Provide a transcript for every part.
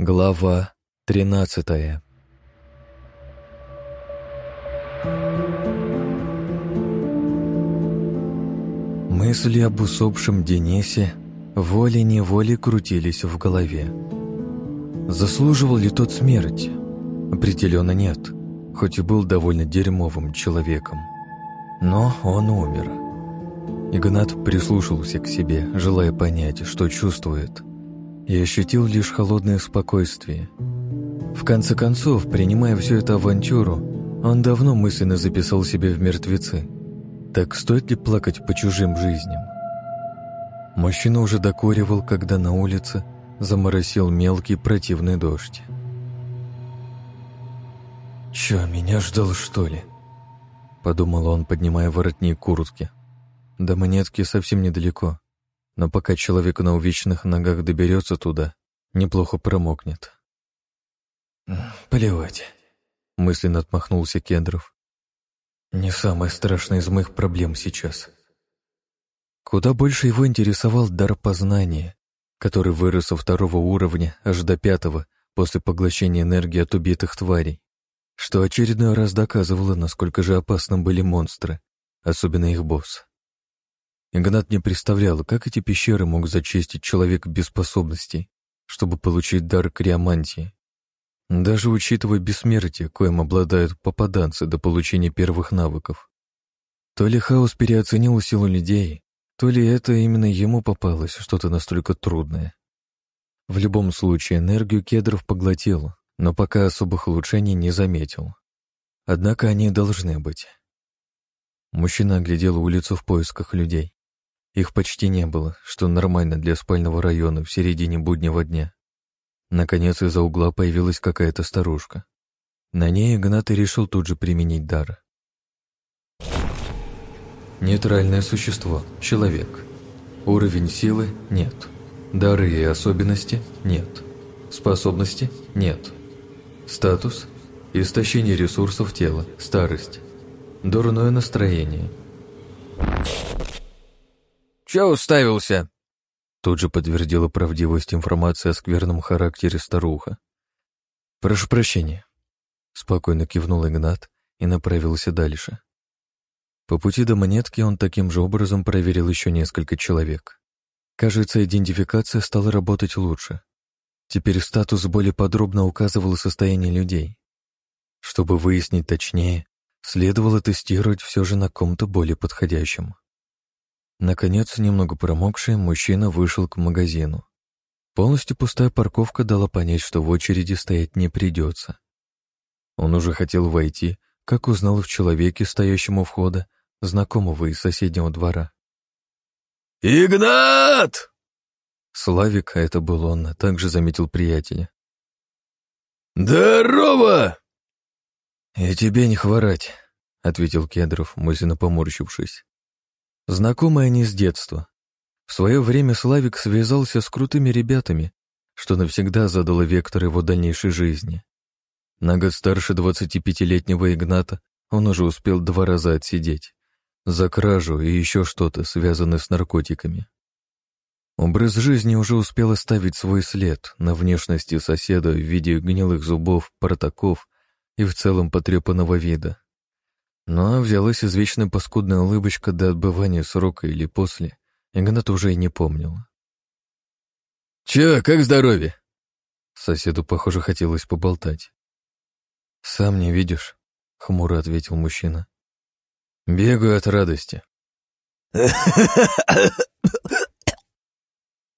Глава тринадцатая Мысли об усопшем Денисе волей-неволей крутились в голове. Заслуживал ли тот смерти? Определенно нет, хоть и был довольно дерьмовым человеком. Но он умер. Игнат прислушался к себе, желая понять, что чувствует, и ощутил лишь холодное спокойствие. В конце концов, принимая всю эту авантюру, он давно мысленно записал себя в мертвецы. Так стоит ли плакать по чужим жизням? Мужчина уже докуривал, когда на улице заморосил мелкий противный дождь. «Чё, меня ждал, что ли?» Подумал он, поднимая воротник куртки. До монетки совсем недалеко, но пока человек на увечных ногах доберется туда, неплохо промокнет. «Плевать», — мысленно отмахнулся Кедров. «Не самое страшное из моих проблем сейчас». Куда больше его интересовал дар познания, который вырос со второго уровня аж до пятого после поглощения энергии от убитых тварей, что очередной раз доказывало, насколько же опасны были монстры, особенно их босс. Игнат не представлял, как эти пещеры мог зачистить человек без способностей, чтобы получить дар криомантии. Даже учитывая бессмертие, коим обладают попаданцы до получения первых навыков. То ли хаос переоценил силу людей, то ли это именно ему попалось что-то настолько трудное. В любом случае, энергию кедров поглотил, но пока особых улучшений не заметил. Однако они должны быть. Мужчина оглядел улицу в поисках людей. Их почти не было, что нормально для спального района в середине буднего дня. Наконец из-за угла появилась какая-то старушка. На ней Игнат и решил тут же применить дар. Нейтральное существо, человек. Уровень силы – нет. Дары и особенности – нет. Способности – нет. Статус – истощение ресурсов тела, старость. Дурное настроение – «Чё уставился?» Тут же подтвердила правдивость информации о скверном характере старуха. «Прошу прощения», — спокойно кивнул Игнат и направился дальше. По пути до монетки он таким же образом проверил еще несколько человек. Кажется, идентификация стала работать лучше. Теперь статус более подробно указывал состояние людей. Чтобы выяснить точнее, следовало тестировать все же на ком-то более подходящем. Наконец, немного промокший, мужчина вышел к магазину. Полностью пустая парковка дала понять, что в очереди стоять не придется. Он уже хотел войти, как узнал в человеке, стоящем у входа, знакомого из соседнего двора. «Игнат!» Славик, а это был он, также заметил приятеля. «Здорово!» «И тебе не хворать», — ответил Кедров, мысленно поморщившись. Знакомы они с детства. В свое время Славик связался с крутыми ребятами, что навсегда задало вектор его дальнейшей жизни. На год старше 25-летнего Игната он уже успел два раза отсидеть. За кражу и еще что-то, связанное с наркотиками. Образ жизни уже успел оставить свой след на внешности соседа в виде гнилых зубов, протоков и в целом потрепанного вида. Но взялась извечная паскудная улыбочка до отбывания срока или после, Игнат уже и не помнил. «Чё, как здоровье?» Соседу, похоже, хотелось поболтать. «Сам не видишь», — хмуро ответил мужчина. «Бегаю от радости».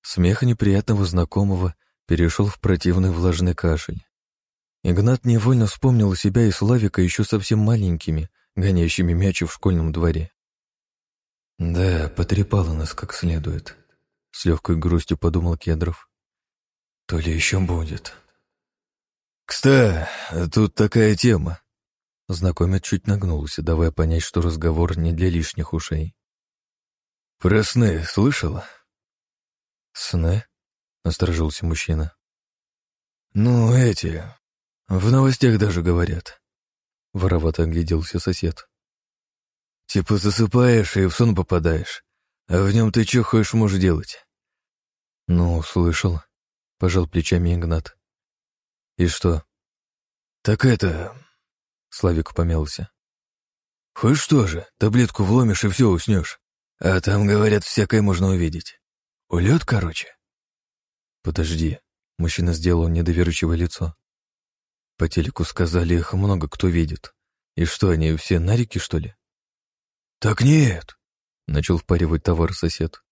Смех неприятного знакомого перешел в противный влажный кашель. Игнат невольно вспомнил себя и Славика еще совсем маленькими, гоняющими мячи в школьном дворе. «Да, потрепало нас как следует», — с легкой грустью подумал Кедров. «То ли еще будет». «Кста, тут такая тема». Знакомец чуть нагнулся, давая понять, что разговор не для лишних ушей. «Про сны слышала?» «Сны?» — насторожился мужчина. «Ну, эти. В новостях даже говорят. Воровато огляделся сосед. Типа засыпаешь и в сон попадаешь, а в нем ты что хочешь можешь делать? Ну, слышал. Пожал плечами Игнат. И что? Так это... Славик помялся. Хоть что же, таблетку вломишь и все уснешь. А там, говорят, всякое можно увидеть. Улет, короче. Подожди. Мужчина сделал недоверчивое лицо. По телеку сказали, их много кто видит. И что, они все нарики, что ли? Так нет. Начал впаривать товар сосед.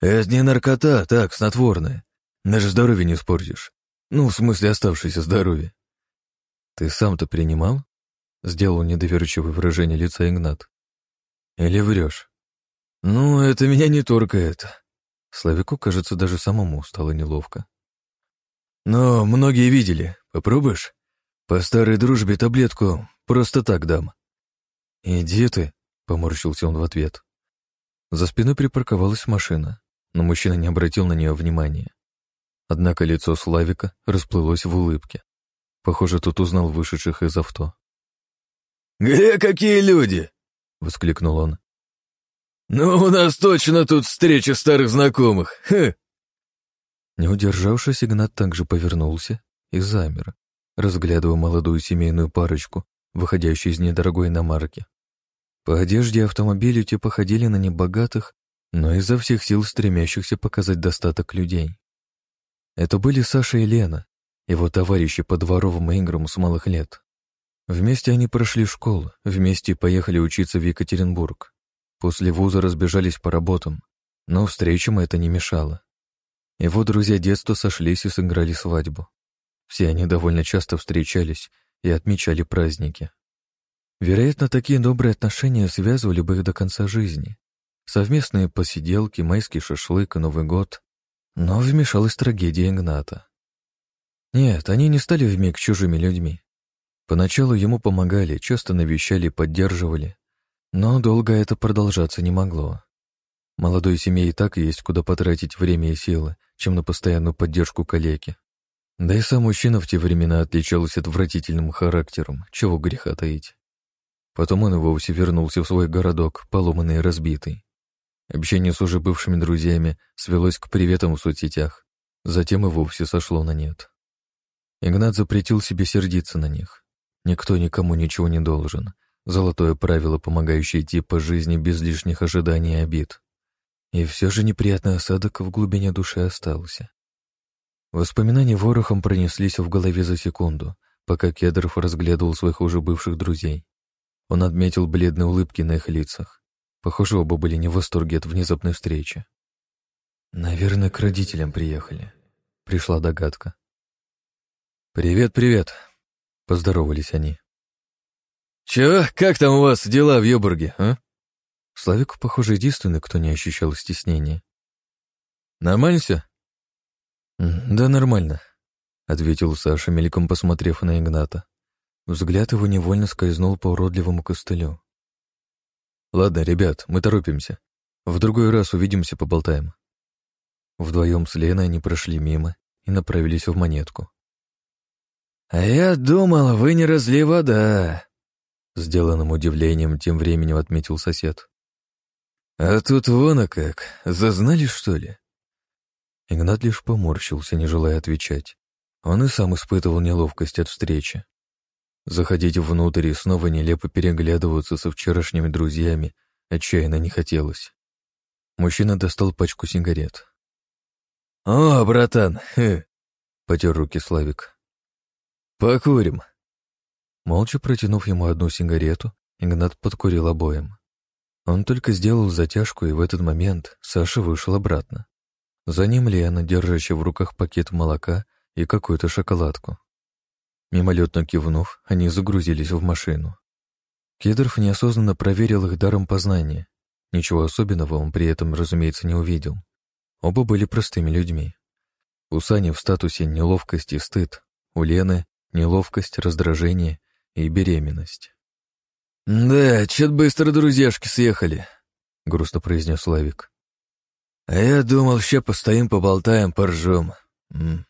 Это не наркота, так, снотворное. Наше здоровье не испортишь. Ну, в смысле, оставшееся здоровье. Ты сам-то принимал? Сделал недоверчивое выражение лица Игнат. Или врешь? Ну, это меня не торкает. Славику, кажется, даже самому стало неловко. Но многие видели. Попробуешь? По старой дружбе таблетку просто так дам. Иди ты, поморщился он в ответ. За спиной припарковалась машина, но мужчина не обратил на нее внимания. Однако лицо Славика расплылось в улыбке. Похоже, тут узнал вышедших из авто. «Где какие люди?» — воскликнул он. «Ну, у нас точно тут встреча старых знакомых. Хе!» Не удержавшись, Игнат также повернулся и замер, разглядывая молодую семейную парочку, выходящую из недорогой иномарки. По одежде и автомобилю те походили на небогатых, но изо всех сил стремящихся показать достаток людей. Это были Саша и Лена, его товарищи по дворовым играм с малых лет. Вместе они прошли школу, вместе поехали учиться в Екатеринбург. После вуза разбежались по работам, но встречам это не мешало. Его друзья детства сошлись и сыграли свадьбу. Все они довольно часто встречались и отмечали праздники. Вероятно, такие добрые отношения связывали бы их до конца жизни. Совместные посиделки, майский шашлык Новый год. Но вмешалась трагедия Игната. Нет, они не стали вмиг чужими людьми. Поначалу ему помогали, часто навещали поддерживали, но долго это продолжаться не могло. Молодой семье и так есть куда потратить время и силы, чем на постоянную поддержку коллеги. Да и сам мужчина в те времена отличался отвратительным характером, чего греха таить. Потом он и вовсе вернулся в свой городок, поломанный и разбитый. Общение с уже бывшими друзьями свелось к приветам в соцсетях, затем и вовсе сошло на нет. Игнат запретил себе сердиться на них. Никто никому ничего не должен. Золотое правило, помогающее идти по жизни без лишних ожиданий и обид. И все же неприятный осадок в глубине души остался. Воспоминания ворохом пронеслись в голове за секунду, пока Кедров разглядывал своих уже бывших друзей. Он отметил бледные улыбки на их лицах. Похоже, оба были не в восторге от внезапной встречи. «Наверное, к родителям приехали», — пришла догадка. «Привет, привет», Поздоровались они. «Чё, как там у вас дела в Йобурге, а?» Славик, похоже, единственный, кто не ощущал стеснения. «Нормально все?» «Да, нормально», — ответил Саша, мельком посмотрев на Игната. Взгляд его невольно скользнул по уродливому костылю. «Ладно, ребят, мы торопимся. В другой раз увидимся, поболтаем». Вдвоем с Леной они прошли мимо и направились в монетку. «А я думал, вы не разли вода», — сделанным удивлением тем временем отметил сосед. «А тут вон а как, зазнали, что ли?» Игнат лишь поморщился, не желая отвечать. Он и сам испытывал неловкость от встречи. Заходить внутрь и снова нелепо переглядываться со вчерашними друзьями отчаянно не хотелось. Мужчина достал пачку сигарет. «О, братан!» — потер руки Славик. «Покурим». Молча протянув ему одну сигарету, Игнат подкурил обоим. Он только сделал затяжку, и в этот момент Саша вышел обратно. За ним Лена, держащая в руках пакет молока и какую-то шоколадку. Мимолетно кивнув, они загрузились в машину. Кедров неосознанно проверил их даром познания. Ничего особенного он при этом, разумеется, не увидел. Оба были простыми людьми. У Сани в статусе неловкость и стыд, у Лены неловкость, раздражение и беременность. «Да, чё-то быстро друзьяшки съехали», — грустно произнес Славик. «А я думал, ща постоим, поболтаем, поржем». М.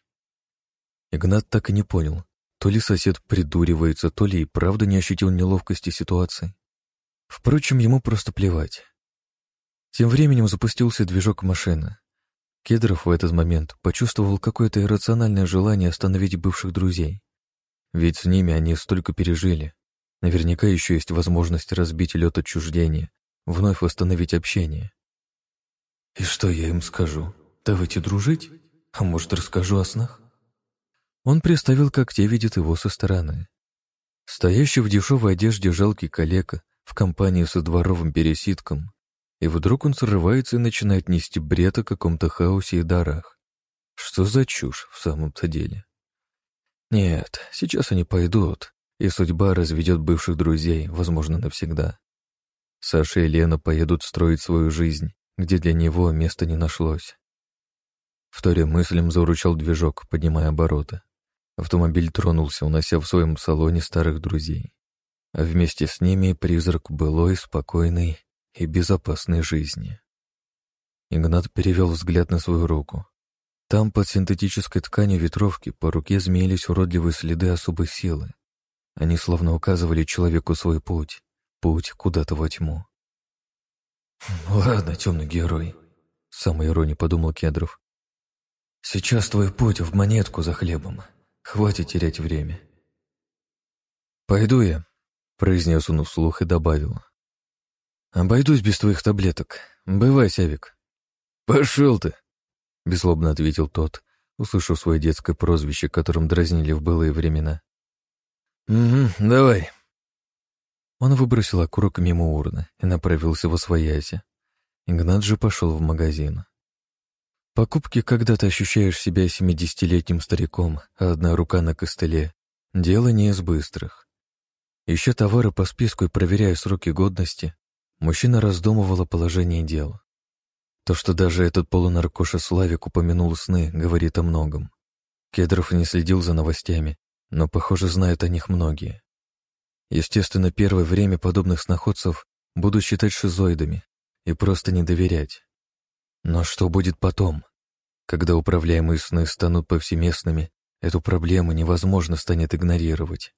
Игнат так и не понял, то ли сосед придуривается, то ли и правда не ощутил неловкости ситуации. Впрочем, ему просто плевать. Тем временем запустился движок машины. Кедров в этот момент почувствовал какое-то иррациональное желание остановить бывших друзей. Ведь с ними они столько пережили. Наверняка еще есть возможность разбить лед отчуждения, вновь восстановить общение. «И что я им скажу? Давайте дружить? А может, расскажу о снах?» Он представил, как те видят его со стороны. Стоящий в дешевой одежде жалкий калека в компании со дворовым пересидком, и вдруг он срывается и начинает нести бред о каком-то хаосе и дарах. Что за чушь в самом-то деле? Нет, сейчас они пойдут, и судьба разведет бывших друзей, возможно, навсегда. Саша и Лена поедут строить свою жизнь, где для него места не нашлось. Вторя мыслям заручал движок, поднимая обороты. Автомобиль тронулся, унося в своем салоне старых друзей. А вместе с ними призрак былой, спокойной и безопасной жизни. Игнат перевел взгляд на свою руку. Там, под синтетической тканью ветровки, по руке змеились уродливые следы особой силы. Они словно указывали человеку свой путь, путь куда-то во тьму. «Ладно, темный герой», — самой иронии подумал Кедров. «Сейчас твой путь в монетку за хлебом. Хватит терять время». «Пойду я», — произнес он вслух и добавил. «Обойдусь без твоих таблеток. Бывай, Сявик». «Пошел ты!» — беззлобно ответил тот, услышав свое детское прозвище, которым дразнили в былые времена. «Угу, давай». Он выбросил окурок мимо урны и направился во свояси. Игнат же пошел в магазин. Покупки, когда ты ощущаешь себя семидесятилетним стариком, а одна рука на костыле, дело не из быстрых. Ища товары по списку и проверяя сроки годности, Мужчина раздумывал о положении дел. То, что даже этот полунаркоша Славик упомянул сны, говорит о многом. Кедров не следил за новостями, но, похоже, знают о них многие. Естественно, первое время подобных сноходцев буду считать шизоидами и просто не доверять. Но что будет потом? Когда управляемые сны станут повсеместными, эту проблему невозможно станет игнорировать.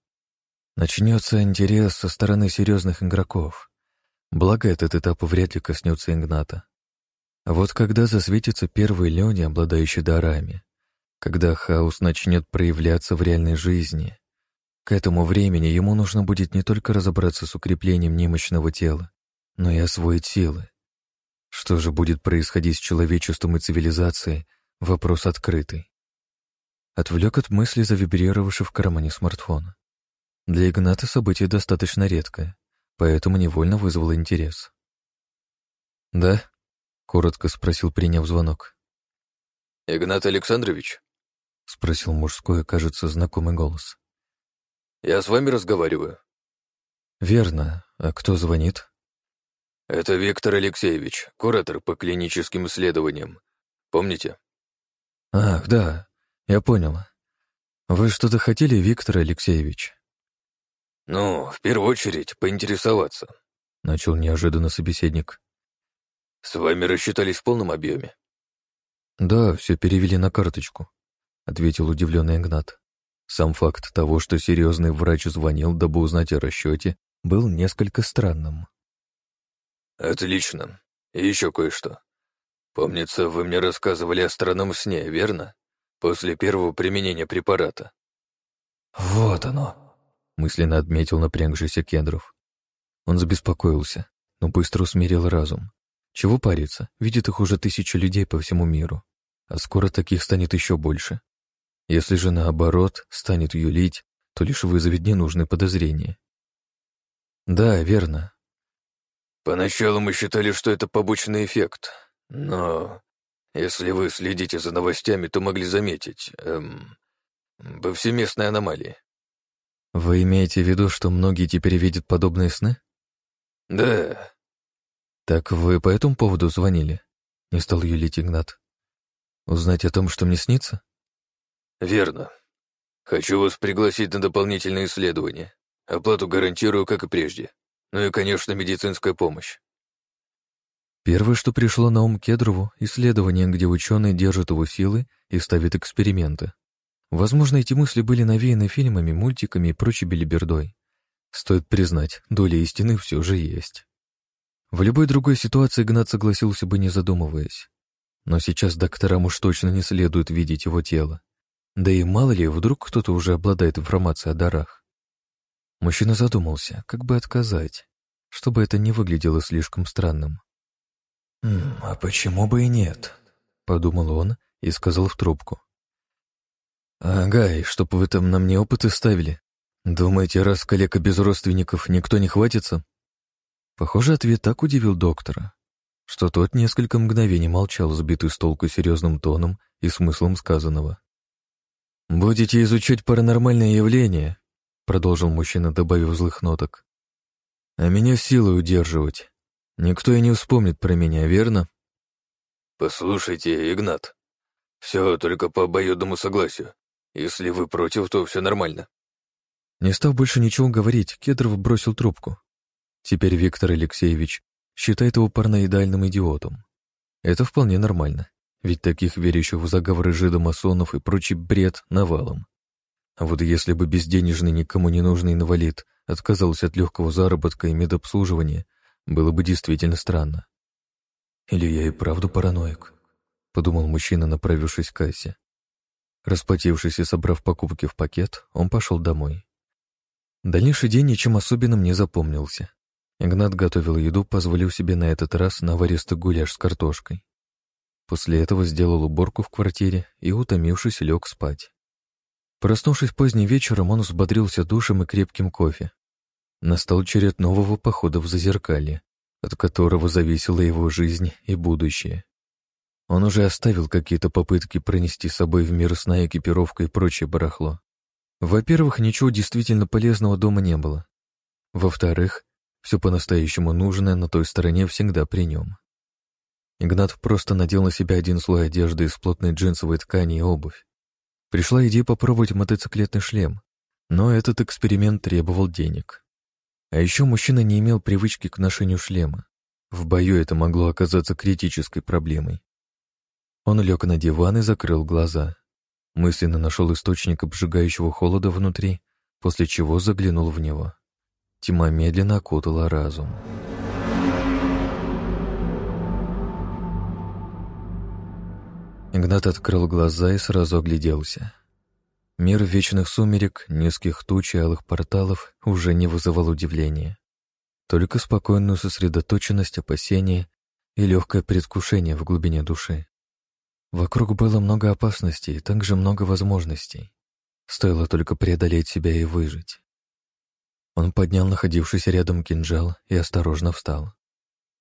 Начнется интерес со стороны серьезных игроков. Благо, этот этап вряд ли коснется Игната. Вот когда засветятся первые люди, обладающие дарами, когда хаос начнет проявляться в реальной жизни, к этому времени ему нужно будет не только разобраться с укреплением немощного тела, но и освоить силы. Что же будет происходить с человечеством и цивилизацией, вопрос открытый. Отвлек от мысли завибрировавший в кармане смартфона. Для Игната событие достаточно редкое поэтому невольно вызвало интерес. «Да?» — коротко спросил, приняв звонок. «Игнат Александрович?» — спросил мужской, кажется, знакомый голос. «Я с вами разговариваю». «Верно. А кто звонит?» «Это Виктор Алексеевич, куратор по клиническим исследованиям. Помните?» «Ах, да, я понял. Вы что-то хотели, Виктор Алексеевич?» «Ну, в первую очередь, поинтересоваться», — начал неожиданно собеседник. «С вами рассчитались в полном объеме?» «Да, все перевели на карточку», — ответил удивленный Игнат. Сам факт того, что серьезный врач звонил, дабы узнать о расчете, был несколько странным. «Отлично. И еще кое-что. Помнится, вы мне рассказывали о странном сне, верно? После первого применения препарата». «Вот оно», мысленно отметил напрягшийся Кендров. Он забеспокоился, но быстро усмирил разум. Чего париться, видит их уже тысячи людей по всему миру, а скоро таких станет еще больше. Если же наоборот станет юлить, то лишь вызовет ненужные подозрения. Да, верно. Поначалу мы считали, что это побочный эффект, но если вы следите за новостями, то могли заметить эм, повсеместные аномалии. Вы имеете в виду, что многие теперь видят подобные сны? Да. Так вы по этому поводу звонили? Не стал юлить Игнат. Узнать о том, что мне снится? Верно. Хочу вас пригласить на дополнительное исследование. Оплату гарантирую, как и прежде. Ну и, конечно, медицинская помощь. Первое, что пришло на ум Кедрову, исследование, где ученые держат его силы и ставят эксперименты. Возможно, эти мысли были навеяны фильмами, мультиками и прочей белибердой. Стоит признать, доля истины все же есть. В любой другой ситуации Игнат согласился бы, не задумываясь. Но сейчас докторам уж точно не следует видеть его тело. Да и мало ли, вдруг кто-то уже обладает информацией о дарах. Мужчина задумался, как бы отказать, чтобы это не выглядело слишком странным. «А почему бы и нет?» — подумал он и сказал в трубку. «Ага, и чтоб вы там на мне опыты ставили. Думаете, раз коллега без родственников никто не хватится?» Похоже, ответ так удивил доктора, что тот несколько мгновений молчал, сбитый с толку серьезным тоном и смыслом сказанного. «Будете изучать паранормальные явления», — продолжил мужчина, добавив злых ноток. «А меня силой удерживать. Никто и не вспомнит про меня, верно?» «Послушайте, Игнат, все только по обоюдному согласию. Если вы против, то все нормально». Не став больше ничего говорить, Кедров бросил трубку. Теперь Виктор Алексеевич считает его параноидальным идиотом. Это вполне нормально, ведь таких верящих в заговоры жидомасонов и прочий бред навалом. А вот если бы безденежный, никому не нужный инвалид отказался от легкого заработка и медобслуживания, было бы действительно странно. «Или я и правду параноик?» — подумал мужчина, направившись к кассе. Расплатившись и собрав покупки в пакет, он пошел домой. Дальнейший день ничем особенным не запомнился. Игнат готовил еду, позволив себе на этот раз наваристый гуляш с картошкой. После этого сделал уборку в квартире и, утомившись, лег спать. Проснувшись поздним вечером, он взбодрился душем и крепким кофе. Настал черед нового похода в Зазеркалье, от которого зависела его жизнь и будущее. Он уже оставил какие-то попытки пронести с собой в мир сна экипировку и прочее барахло. Во-первых, ничего действительно полезного дома не было. Во-вторых, все по-настоящему нужное на той стороне всегда при нем. Игнат просто надел на себя один слой одежды из плотной джинсовой ткани и обувь. Пришла идея попробовать мотоциклетный шлем, но этот эксперимент требовал денег. А еще мужчина не имел привычки к ношению шлема. В бою это могло оказаться критической проблемой. Он лег на диван и закрыл глаза. Мысленно нашел источник обжигающего холода внутри, после чего заглянул в него. Тьма медленно окутала разум. Игнат открыл глаза и сразу огляделся. Мир вечных сумерек, низких туч и алых порталов уже не вызывал удивления. Только спокойную сосредоточенность, опасения и легкое предвкушение в глубине души. Вокруг было много опасностей и также много возможностей. Стоило только преодолеть себя и выжить. Он поднял находившийся рядом кинжал и осторожно встал.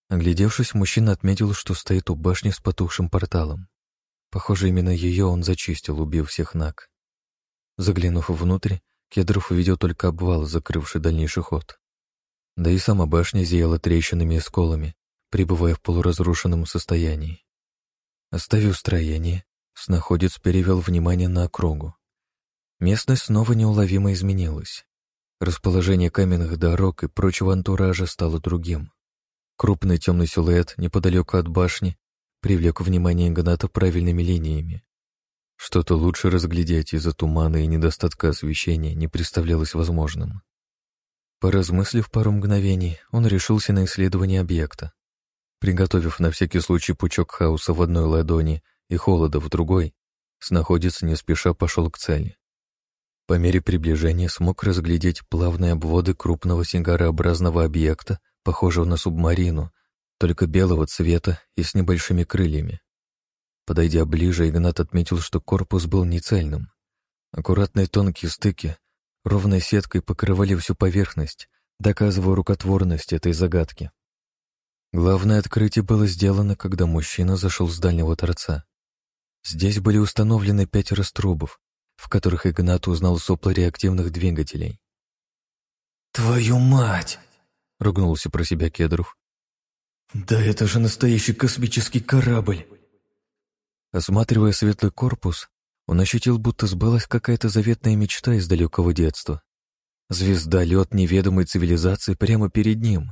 Оглядевшись, мужчина отметил, что стоит у башни с потухшим порталом. Похоже, именно ее он зачистил, убив всех наг. Заглянув внутрь, Кедров увидел только обвал, закрывший дальнейший ход. Да и сама башня зияла трещинами и сколами, пребывая в полуразрушенном состоянии. Оставив строение, снаходец перевел внимание на округу. Местность снова неуловимо изменилась. Расположение каменных дорог и прочего антуража стало другим. Крупный темный силуэт неподалеку от башни привлек внимание Игната правильными линиями. Что-то лучше разглядеть из-за тумана и недостатка освещения не представлялось возможным. Поразмыслив пару мгновений, он решился на исследование объекта. Приготовив на всякий случай пучок хаоса в одной ладони и холода в другой, снаходец не спеша пошел к цели. По мере приближения смог разглядеть плавные обводы крупного сигарообразного объекта, похожего на субмарину, только белого цвета и с небольшими крыльями. Подойдя ближе, Игнат отметил, что корпус был нецельным. Аккуратные тонкие стыки ровной сеткой покрывали всю поверхность, доказывая рукотворность этой загадки. Главное открытие было сделано, когда мужчина зашел с дальнего торца. Здесь были установлены пять раструбов, в которых Игнат узнал сопла реактивных двигателей. «Твою мать!» — ругнулся про себя Кедров. «Да это же настоящий космический корабль!» Осматривая светлый корпус, он ощутил, будто сбылась какая-то заветная мечта из далекого детства. Звездолет неведомой цивилизации прямо перед ним.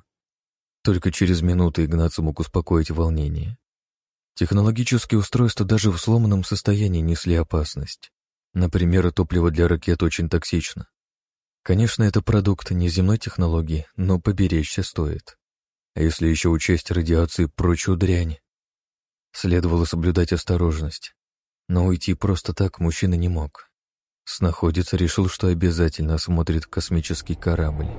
Только через минуту Игнат смог успокоить волнение. Технологические устройства даже в сломанном состоянии несли опасность. Например, топливо для ракет очень токсично. Конечно, это продукт неземной технологии, но поберечься стоит. А если еще учесть радиацию и прочую дрянь? Следовало соблюдать осторожность. Но уйти просто так мужчина не мог. Снаходец решил, что обязательно осмотрит космический корабль.